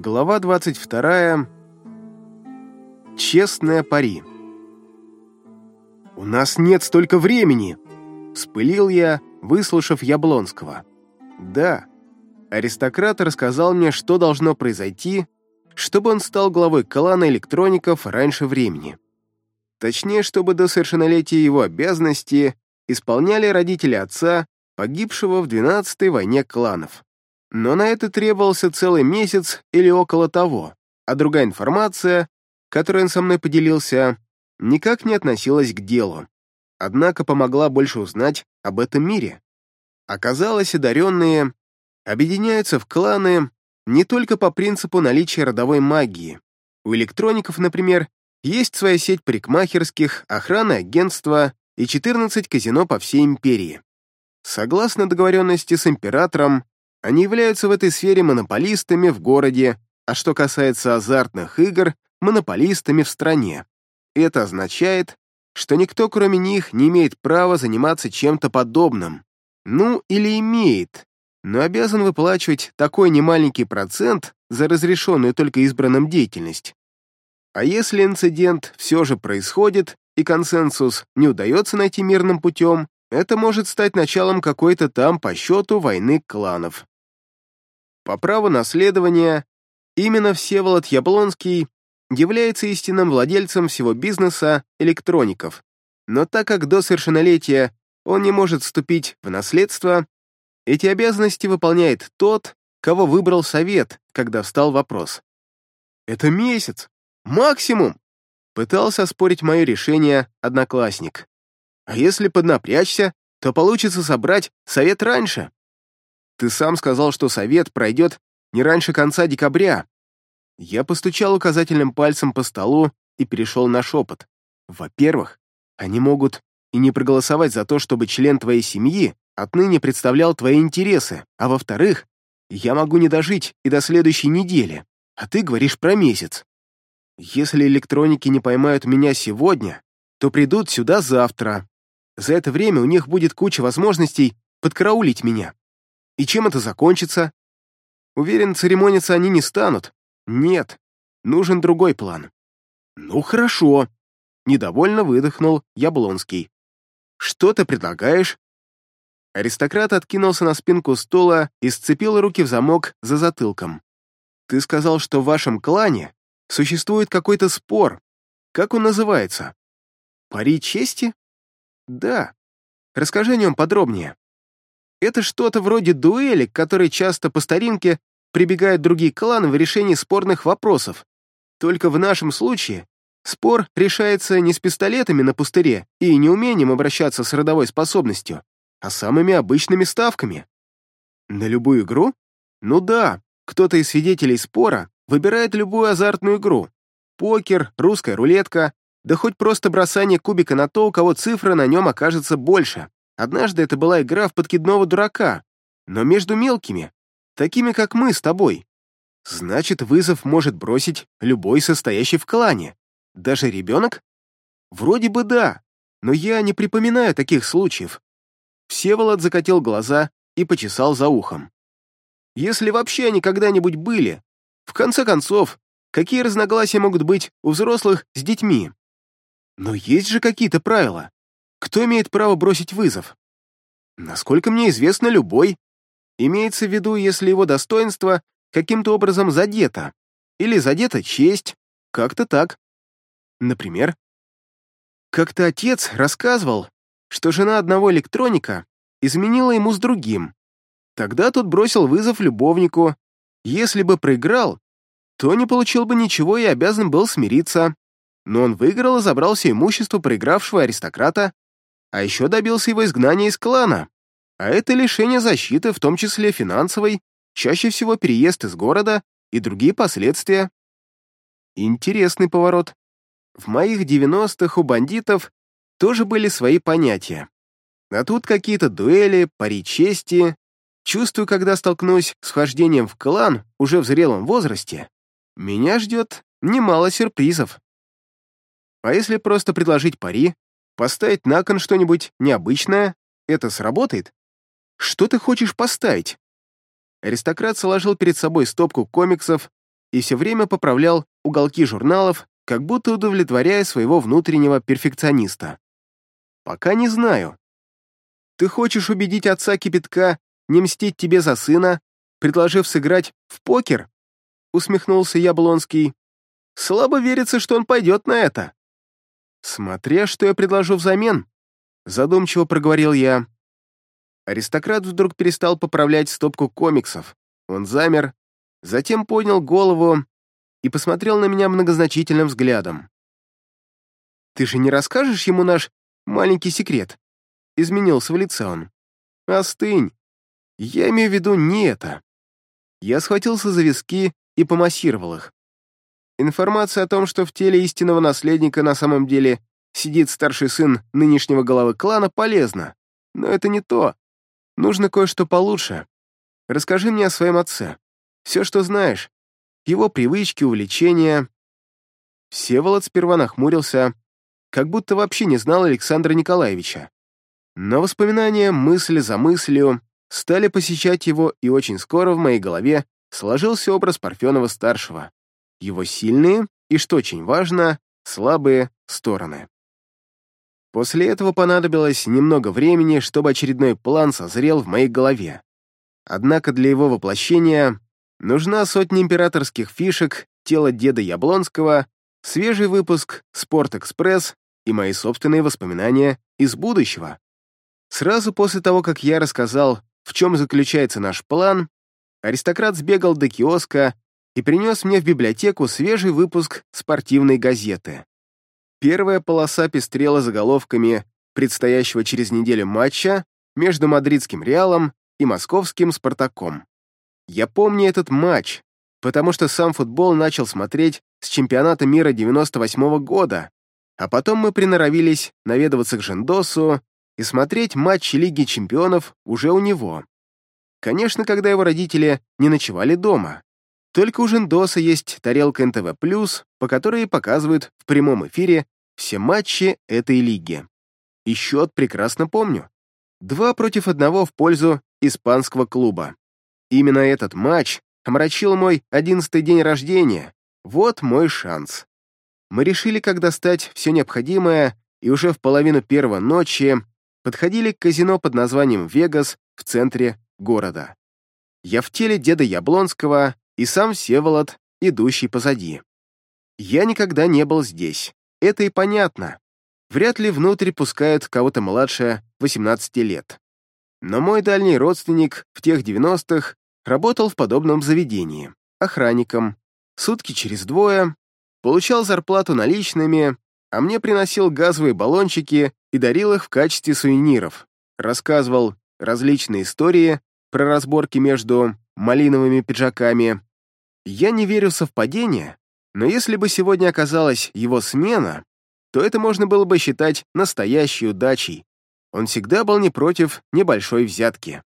Глава 22. Честная пари. «У нас нет столько времени!» — вспылил я, выслушав Яблонского. «Да, аристократ рассказал мне, что должно произойти, чтобы он стал главой клана электроников раньше времени. Точнее, чтобы до совершеннолетия его обязанности исполняли родители отца, погибшего в 12-й войне кланов. Но на это требовался целый месяц или около того, а другая информация, которой он со мной поделился, никак не относилась к делу. Однако помогла больше узнать об этом мире. Оказалось, одаренные объединяются в кланы не только по принципу наличия родовой магии. У электроников, например, есть своя сеть парикмахерских, охраны агентства и 14 казино по всей империи. Согласно договоренности с императором, они являются в этой сфере монополистами в городе, а что касается азартных игр, монополистами в стране. Это означает, что никто, кроме них, не имеет права заниматься чем-то подобным. Ну, или имеет, но обязан выплачивать такой немаленький процент за разрешенную только избранным деятельность. А если инцидент все же происходит, и консенсус не удается найти мирным путем, это может стать началом какой-то там по счету войны кланов. По праву наследования, именно Всеволод Яблонский является истинным владельцем всего бизнеса электроников, но так как до совершеннолетия он не может вступить в наследство, эти обязанности выполняет тот, кого выбрал совет, когда встал вопрос. «Это месяц! Максимум!» Пытался спорить мое решение одноклассник. А если поднапрячься, то получится собрать совет раньше. Ты сам сказал, что совет пройдет не раньше конца декабря. Я постучал указательным пальцем по столу и перешел на шепот. Во-первых, они могут и не проголосовать за то, чтобы член твоей семьи отныне представлял твои интересы, а во-вторых, я могу не дожить и до следующей недели, а ты говоришь про месяц. Если электроники не поймают меня сегодня, то придут сюда завтра, за это время у них будет куча возможностей подкараулить меня. И чем это закончится? Уверен, церемониться они не станут. Нет, нужен другой план. Ну хорошо. Недовольно выдохнул Яблонский. Что ты предлагаешь? Аристократ откинулся на спинку стула и сцепил руки в замок за затылком. Ты сказал, что в вашем клане существует какой-то спор. Как он называется? Пари чести? Да. Расскажи о нем подробнее. Это что-то вроде дуэли, к которой часто по старинке прибегают другие кланы в решении спорных вопросов. Только в нашем случае спор решается не с пистолетами на пустыре и неумением обращаться с родовой способностью, а самыми обычными ставками. На любую игру? Ну да, кто-то из свидетелей спора выбирает любую азартную игру. Покер, русская рулетка, да хоть просто бросание кубика на то, у кого цифра на нем окажется больше. Однажды это была игра в подкидного дурака, но между мелкими, такими как мы с тобой. Значит, вызов может бросить любой состоящий в клане. Даже ребенок? Вроде бы да, но я не припоминаю таких случаев. Всеволод закатил глаза и почесал за ухом. Если вообще они когда-нибудь были, в конце концов, какие разногласия могут быть у взрослых с детьми? Но есть же какие-то правила. Кто имеет право бросить вызов? Насколько мне известно, любой. Имеется в виду, если его достоинство каким-то образом задето. Или задета честь. Как-то так. Например, как-то отец рассказывал, что жена одного электроника изменила ему с другим. Тогда тот бросил вызов любовнику. Если бы проиграл, то не получил бы ничего и обязан был смириться но он выиграл и забрал все имущество проигравшего аристократа, а еще добился его изгнания из клана. А это лишение защиты, в том числе финансовой, чаще всего переезд из города и другие последствия. Интересный поворот. В моих 90-х у бандитов тоже были свои понятия. А тут какие-то дуэли, пари чести. Чувствую, когда столкнусь с вхождением в клан уже в зрелом возрасте, меня ждет немало сюрпризов. А если просто предложить пари, поставить на кон что-нибудь необычное, это сработает? Что ты хочешь поставить? Аристократ сложил перед собой стопку комиксов, и все время поправлял уголки журналов, как будто удовлетворяя своего внутреннего перфекциониста. «Пока не знаю. Ты хочешь убедить отца кипятка не мстить тебе за сына, предложив сыграть в покер?» усмехнулся Яблонский. «Слабо верится, что он пойдет на это». «Смотря, что я предложу взамен», задумчиво проговорил я. Аристократ вдруг перестал поправлять стопку комиксов. Он замер, затем поднял голову и посмотрел на меня многозначительным взглядом. «Ты же не расскажешь ему наш маленький секрет?» Изменился в лице он. «Остынь. Я имею в виду не это». Я схватился за виски и помассировал их. Информация о том, что в теле истинного наследника на самом деле сидит старший сын нынешнего главы клана, полезна. Но это не то. Нужно кое-что получше. Расскажи мне о своем отце. Все, что знаешь. Его привычки, увлечения. Всеволод сперва нахмурился, как будто вообще не знал Александра Николаевича. Но воспоминания, мысли за мыслью, стали посещать его, и очень скоро в моей голове сложился образ Парфенова-старшего, его сильные и, что очень важно, слабые стороны. После этого понадобилось немного времени, чтобы очередной план созрел в моей голове. Однако для его воплощения нужна сотня императорских фишек, тело деда Яблонского, свежий выпуск «Спорт-экспресс» и мои собственные воспоминания из будущего. Сразу после того, как я рассказал, в чем заключается наш план, аристократ сбегал до киоска и принес мне в библиотеку свежий выпуск спортивной газеты. Первая полоса пестрела заголовками предстоящего через неделю матча между мадридским Реалом и московским Спартаком. Я помню этот матч, потому что сам футбол начал смотреть с чемпионата мира 98 -го года, а потом мы приноровились наведываться к Жендосу и смотреть матчи Лиги чемпионов уже у него. Конечно, когда его родители не ночевали дома. Только у Жендоса есть тарелка НТВ+, по которой показывают в прямом эфире все матчи этой лиги. И счет прекрасно помню. Два против одного в пользу испанского клуба. Именно этот матч омрачил мой одиннадцатый день рождения. Вот мой шанс. Мы решили, как достать все необходимое, и уже в половину первой ночи подходили к казино под названием «Вегас» в центре города. Я в теле деда Яблонского и сам Всеволод, идущий позади. Я никогда не был здесь. Это и понятно. Вряд ли внутрь пускают кого-то младше 18 лет. Но мой дальний родственник в тех 90-х работал в подобном заведении, охранником, сутки через двое, получал зарплату наличными, а мне приносил газовые баллончики и дарил их в качестве сувениров, рассказывал различные истории про разборки между малиновыми пиджаками. Я не верю в совпадения, но если бы сегодня оказалась его смена, то это можно было бы считать настоящей удачей. Он всегда был не против небольшой взятки.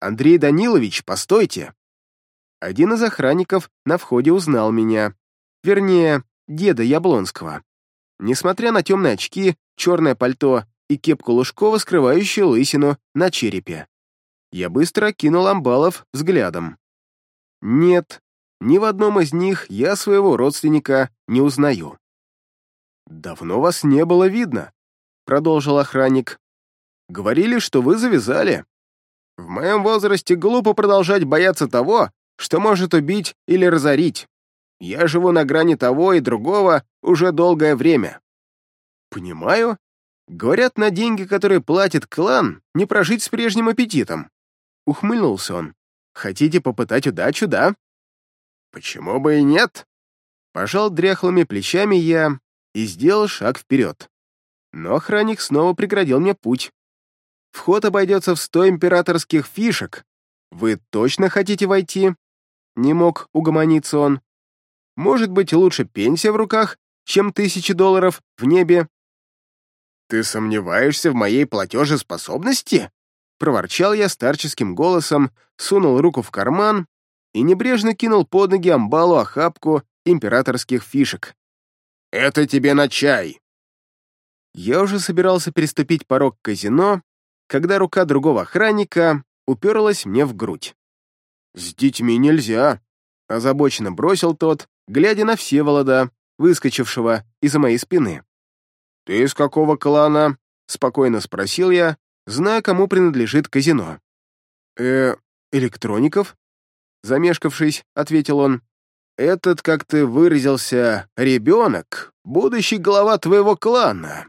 «Андрей Данилович, постойте!» Один из охранников на входе узнал меня. Вернее, деда Яблонского. Несмотря на темные очки, черное пальто и кепку Лужкова, скрывающую лысину на черепе. Я быстро кинул амбалов взглядом. Нет, ни в одном из них я своего родственника не узнаю. «Давно вас не было видно», — продолжил охранник. «Говорили, что вы завязали. В моем возрасте глупо продолжать бояться того, что может убить или разорить. Я живу на грани того и другого уже долгое время». «Понимаю. Говорят, на деньги, которые платит клан, не прожить с прежним аппетитом». Ухмыльнулся он. «Хотите попытать удачу, да?» «Почему бы и нет?» Пожал дряхлыми плечами я и сделал шаг вперед. Но охранник снова преградил мне путь. «Вход обойдется в сто императорских фишек. Вы точно хотите войти?» Не мог угомониться он. «Может быть, лучше пенсия в руках, чем тысячи долларов в небе?» «Ты сомневаешься в моей платежеспособности?» Проворчал я старческим голосом, сунул руку в карман и небрежно кинул под ноги амбалу охапку императорских фишек. «Это тебе на чай!» Я уже собирался переступить порог казино, когда рука другого охранника уперлась мне в грудь. «С детьми нельзя!» Озабоченно бросил тот, глядя на Всеволода, выскочившего из-за моей спины. «Ты из какого клана?» — спокойно спросил я, зная, кому принадлежит казино. «Э, электроников?» Замешкавшись, ответил он. «Этот, как ты выразился, ребенок, будущий глава твоего клана».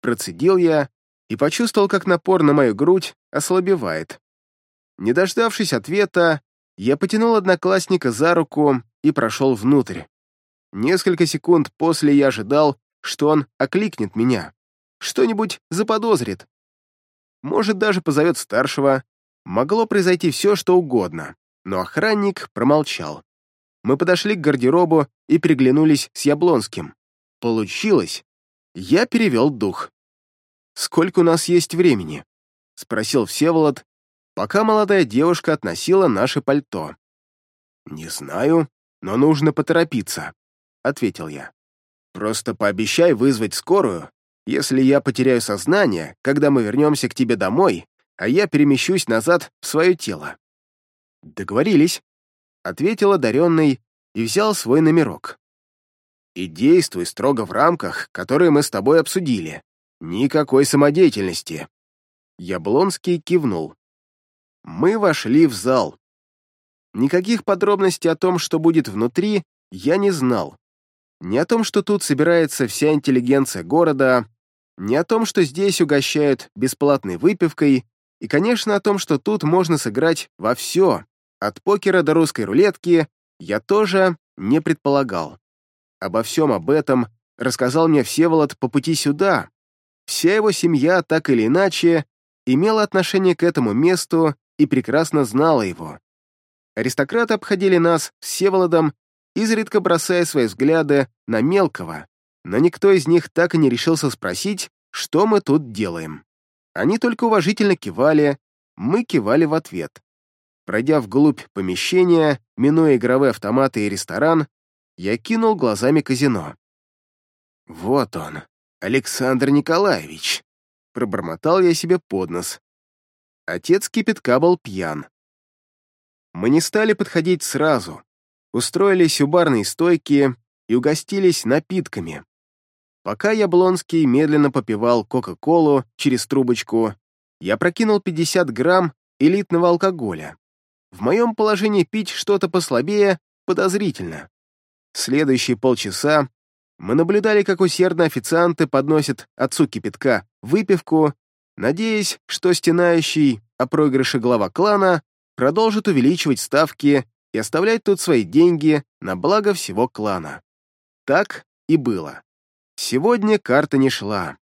Процедил я и почувствовал, как напор на мою грудь ослабевает. Не дождавшись ответа, я потянул одноклассника за руку и прошел внутрь. Несколько секунд после я ожидал, что он окликнет меня, что-нибудь заподозрит. Может, даже позовет старшего. Могло произойти все, что угодно, но охранник промолчал. Мы подошли к гардеробу и приглянулись с Яблонским. Получилось. Я перевел дух. «Сколько у нас есть времени?» — спросил Всеволод, пока молодая девушка относила наше пальто. «Не знаю, но нужно поторопиться», — ответил я. «Просто пообещай вызвать скорую, если я потеряю сознание, когда мы вернемся к тебе домой, а я перемещусь назад в свое тело». «Договорились», — ответил одаренный и взял свой номерок. «И действуй строго в рамках, которые мы с тобой обсудили. Никакой самодеятельности». Яблонский кивнул. Мы вошли в зал. Никаких подробностей о том, что будет внутри, я не знал. Ни о том, что тут собирается вся интеллигенция города, ни о том, что здесь угощают бесплатной выпивкой, и, конечно, о том, что тут можно сыграть во все, от покера до русской рулетки, я тоже не предполагал. Обо всем об этом рассказал мне Всеволод по пути сюда. Вся его семья, так или иначе, имела отношение к этому месту и прекрасно знала его. Аристократы обходили нас с Всеволодом, изредка бросая свои взгляды на мелкого, но никто из них так и не решился спросить, что мы тут делаем. Они только уважительно кивали, мы кивали в ответ. Пройдя вглубь помещения, минуя игровые автоматы и ресторан, я кинул глазами казино. «Вот он, Александр Николаевич», — пробормотал я себе под нос, Отец кипятка был пьян. Мы не стали подходить сразу, устроились у барной стойки и угостились напитками. Пока Яблонский медленно попивал Кока-Колу через трубочку, я прокинул 50 грамм элитного алкоголя. В моем положении пить что-то послабее подозрительно. Следующие полчаса мы наблюдали, как усердно официанты подносят отцу кипятка выпивку надеясь, что стенающий о проигрыше глава клана продолжит увеличивать ставки и оставлять тут свои деньги на благо всего клана. Так и было. Сегодня карта не шла.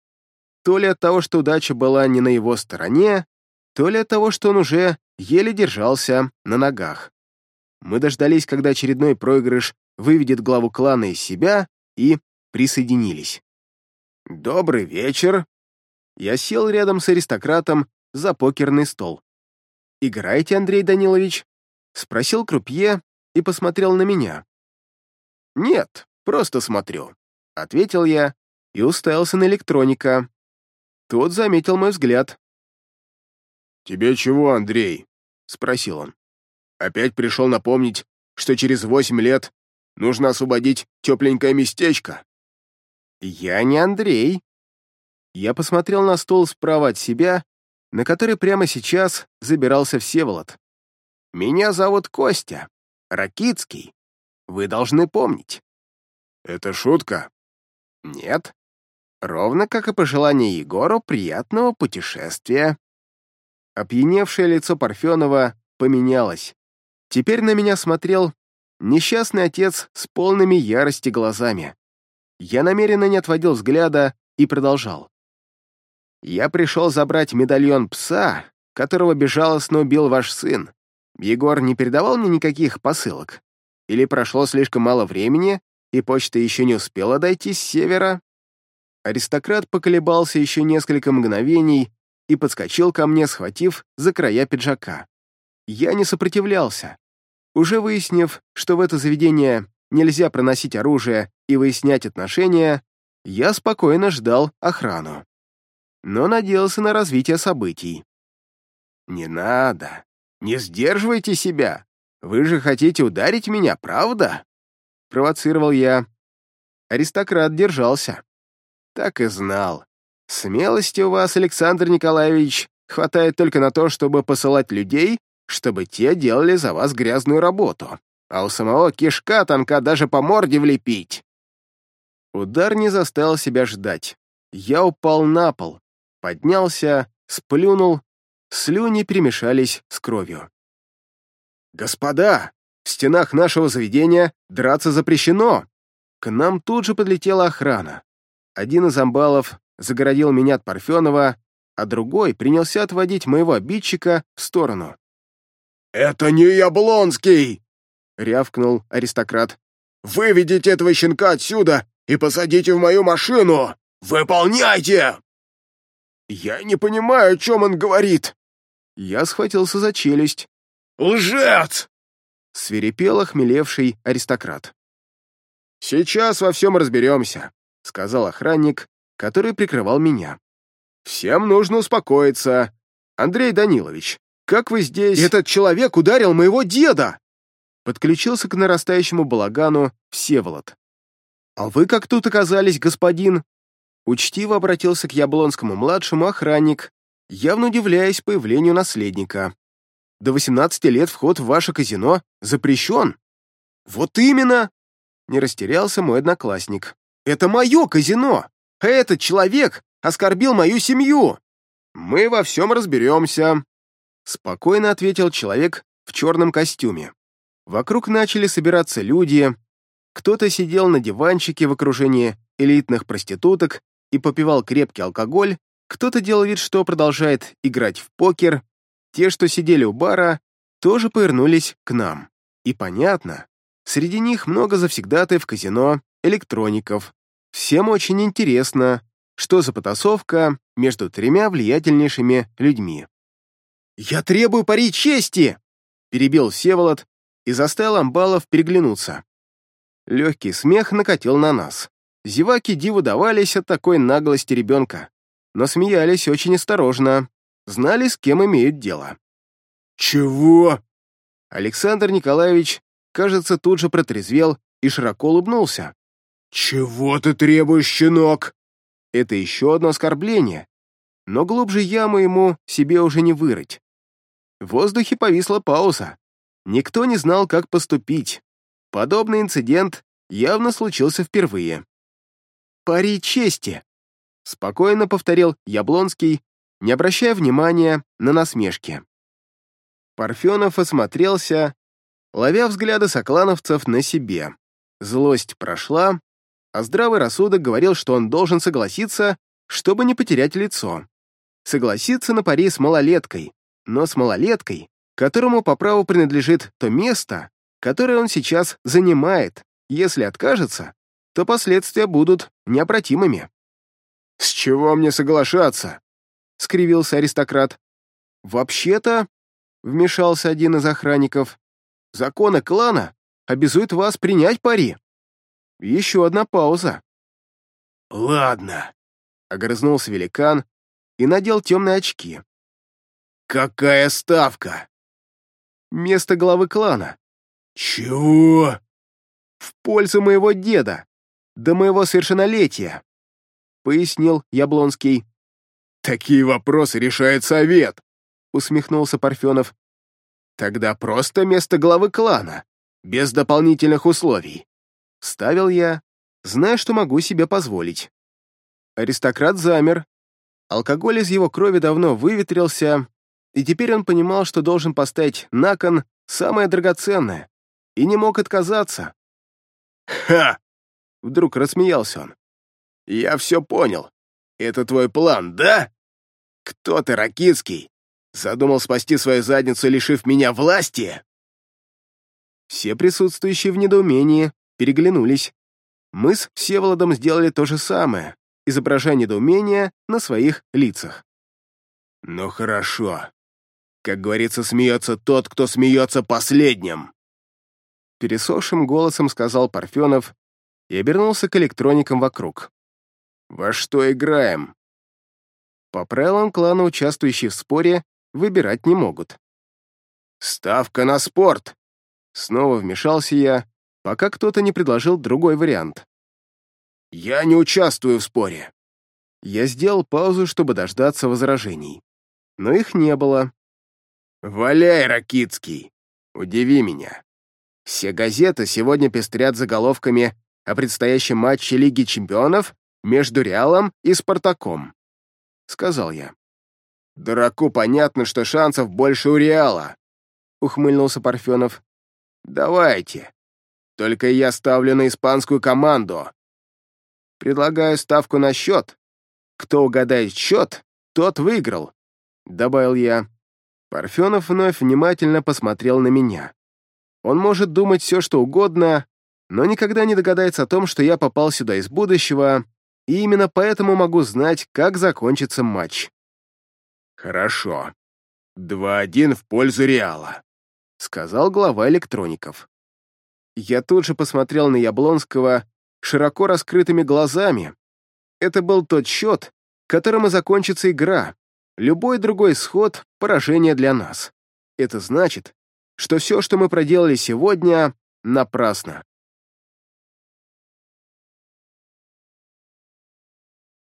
То ли от того, что удача была не на его стороне, то ли от того, что он уже еле держался на ногах. Мы дождались, когда очередной проигрыш выведет главу клана из себя, и присоединились. «Добрый вечер, я сел рядом с аристократом за покерный стол. «Играете, Андрей Данилович?» — спросил крупье и посмотрел на меня. «Нет, просто смотрю», — ответил я и уставился на электроника. Тот заметил мой взгляд. «Тебе чего, Андрей?» — спросил он. «Опять пришел напомнить, что через восемь лет нужно освободить тепленькое местечко?» «Я не Андрей», я посмотрел на стол справа от себя, на который прямо сейчас забирался Всеволод. «Меня зовут Костя, Ракицкий. Вы должны помнить». «Это шутка?» «Нет. Ровно как и пожелание Егору приятного путешествия». Опьяневшее лицо Парфенова поменялось. Теперь на меня смотрел несчастный отец с полными ярости глазами. Я намеренно не отводил взгляда и продолжал. Я пришел забрать медальон пса, которого безжалостно убил ваш сын. Егор не передавал мне никаких посылок? Или прошло слишком мало времени, и почта еще не успела дойти с севера?» Аристократ поколебался еще несколько мгновений и подскочил ко мне, схватив за края пиджака. Я не сопротивлялся. Уже выяснив, что в это заведение нельзя проносить оружие и выяснять отношения, я спокойно ждал охрану но надеялся на развитие событий. «Не надо! Не сдерживайте себя!» Вы же хотите ударить меня, правда?» Провоцировал я. Аристократ держался. Так и знал. Смелости у вас, Александр Николаевич, хватает только на то, чтобы посылать людей, чтобы те делали за вас грязную работу, а у самого кишка тонка даже по морде влепить. Удар не заставил себя ждать. Я упал на пол, поднялся, сплюнул, слюни перемешались с кровью. «Господа, в стенах нашего заведения драться запрещено!» К нам тут же подлетела охрана. Один из амбалов загородил меня от Парфенова, а другой принялся отводить моего обидчика в сторону. «Это не Яблонский!» — рявкнул аристократ. «Выведите этого щенка отсюда и посадите в мою машину! Выполняйте!» «Я не понимаю, о чем он говорит!» Я схватился за челюсть. «Лжец!» — свирепел охмелевший аристократ. «Сейчас во всем разберемся», — сказал охранник, который прикрывал меня. «Всем нужно успокоиться. Андрей Данилович, как вы здесь...» «Этот человек ударил моего деда!» Подключился к нарастающему балагану Всеволод. «А вы как тут оказались, господин?» Учтиво обратился к Яблонскому-младшему охранник, явно удивляясь появлению наследника. «До 18 лет вход в ваше казино запрещен». «Вот именно!» Не растерялся мой одноклассник. «Это мое казино! Этот человек оскорбил мою семью!» «Мы во всем разберемся», — спокойно ответил человек в черном костюме. Вокруг начали собираться люди, кто-то сидел на диванчике в окружении элитных проституток и попивал крепкий алкоголь, кто-то делал вид, что продолжает играть в покер, те, что сидели у бара, тоже повернулись к нам. И понятно, среди них много завсегдатаев казино, электроников, Всем очень интересно, что за потасовка между тремя влиятельнейшими людьми. «Я требую пари чести!» — перебил Всеволод и заставил амбалов переглянуться. Легкий смех накатил на нас. Зеваки диву давались от такой наглости ребенка, но смеялись очень осторожно, знали, с кем имеют дело. «Чего?» Александр Николаевич, кажется, тут же протрезвел и широко улыбнулся. «Чего ты требуешь, щенок?» Это еще одно оскорбление, но глубже яму ему себе уже не вырыть. В воздухе повисла пауза. Никто не знал, как поступить. Подобный инцидент явно случился впервые. «Пари чести!» — спокойно повторил Яблонский, не обращая внимания на насмешки. Парфенов осмотрелся, ловя взгляды соклановцев на себе. Злость прошла, а здравый рассудок говорил, что он должен согласиться, чтобы не потерять лицо. Согласиться на пари с малолеткой, но с малолеткой, которому по праву принадлежит то место, которое он сейчас занимает. Если откажется, то последствия будут необратимыми. «С чего мне соглашаться?» — скривился аристократ. «Вообще-то», — вмешался один из охранников, «законы клана обязуют вас принять пари». Еще одна пауза. «Ладно», — огрызнулся великан и надел темные очки. «Какая ставка?» «Место главы клана». «Чего?» «В пользу моего деда, до моего совершеннолетия», — пояснил Яблонский. «Такие вопросы решает совет», — усмехнулся Парфенов. «Тогда просто место главы клана, без дополнительных условий. Ставил я, зная, что могу себе позволить. Аристократ замер. Алкоголь из его крови давно выветрился, и теперь он понимал, что должен поставить на кон самое драгоценное, и не мог отказаться. «Ха!» — вдруг рассмеялся он. «Я все понял. Это твой план, да? Кто ты, Ракицкий? Задумал спасти свою задницу, лишив меня власти?» Все присутствующие в недоумении переглянулись. Мы с Всеволодом сделали то же самое, изображая недоумение на своих лицах. «Ну хорошо. Как говорится, смеется тот, кто смеется последним!» Пересохшим голосом сказал Парфенов и обернулся к электроникам вокруг. «Во что играем?» По правилам клана, участвующие в споре, выбирать не могут. «Ставка на спорт!» Снова вмешался я, пока кто-то не предложил другой вариант. «Я не участвую в споре». Я сделал паузу, чтобы дождаться возражений. Но их не было. «Валяй, Ракицкий! Удиви меня. Все газеты сегодня пестрят заголовками о предстоящем матче Лиги чемпионов между Реалом и Спартаком», — сказал я. «Дураку понятно, что шансов больше у Реала», — ухмыльнулся Парфенов. «Давайте. Только я ставлю на испанскую команду. Предлагаю ставку на счет. Кто угадает счет, тот выиграл», — добавил я. Парфенов вновь внимательно посмотрел на меня. Он может думать все, что угодно, но никогда не догадается о том, что я попал сюда из будущего, и именно поэтому могу знать, как закончится матч. «Хорошо. 2-1 в пользу Реала», — сказал глава электроников. Я тут же посмотрел на Яблонского широко раскрытыми глазами. Это был тот счет, которым и закончится игра. Любой другой исход — поражение для нас. Это значит, что все, что мы проделали сегодня, напрасно.